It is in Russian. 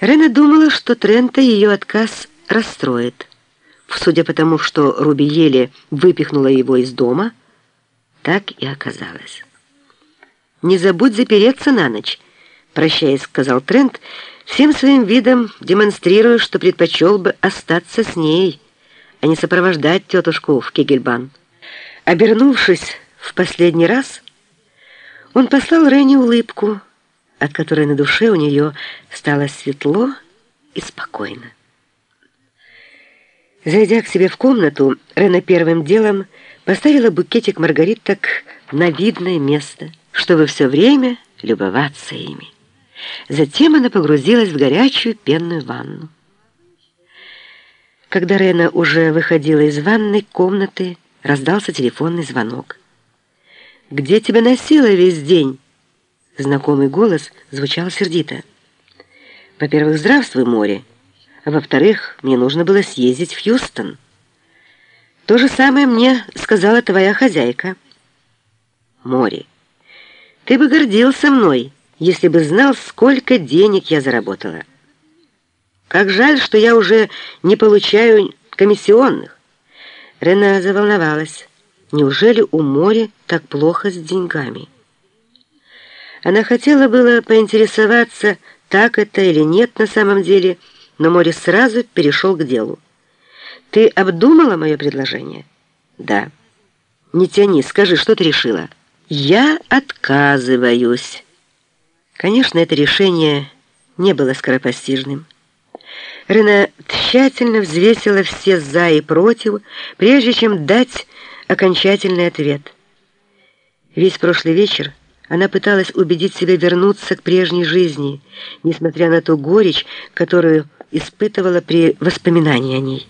Рена думала, что Трента ее отказ расстроит. Судя по тому, что Руби еле выпихнула его из дома, так и оказалось. «Не забудь запереться на ночь», — прощаясь, сказал Трент, всем своим видом демонстрируя, что предпочел бы остаться с ней, а не сопровождать тетушку в Кегельбан. Обернувшись в последний раз, он послал Рене улыбку, от которой на душе у нее стало светло и спокойно. Зайдя к себе в комнату, Рена первым делом поставила букетик маргариток на видное место, чтобы все время любоваться ими. Затем она погрузилась в горячую пенную ванну. Когда Рена уже выходила из ванной комнаты, раздался телефонный звонок. «Где тебя носила весь день?» Знакомый голос звучал сердито. «Во-первых, здравствуй, море, а во-вторых, мне нужно было съездить в Хьюстон. То же самое мне сказала твоя хозяйка». «Море, ты бы гордился мной, если бы знал, сколько денег я заработала. Как жаль, что я уже не получаю комиссионных». Рена заволновалась. Неужели у моря так плохо с деньгами? Она хотела было поинтересоваться, так это или нет на самом деле, но море сразу перешел к делу. «Ты обдумала мое предложение?» «Да». «Не тяни, скажи, что ты решила?» «Я отказываюсь». Конечно, это решение не было скоропостижным. Рена тщательно взвесила все «за» и «против», прежде чем дать окончательный ответ. Весь прошлый вечер она пыталась убедить себя вернуться к прежней жизни, несмотря на ту горечь, которую испытывала при воспоминании о ней.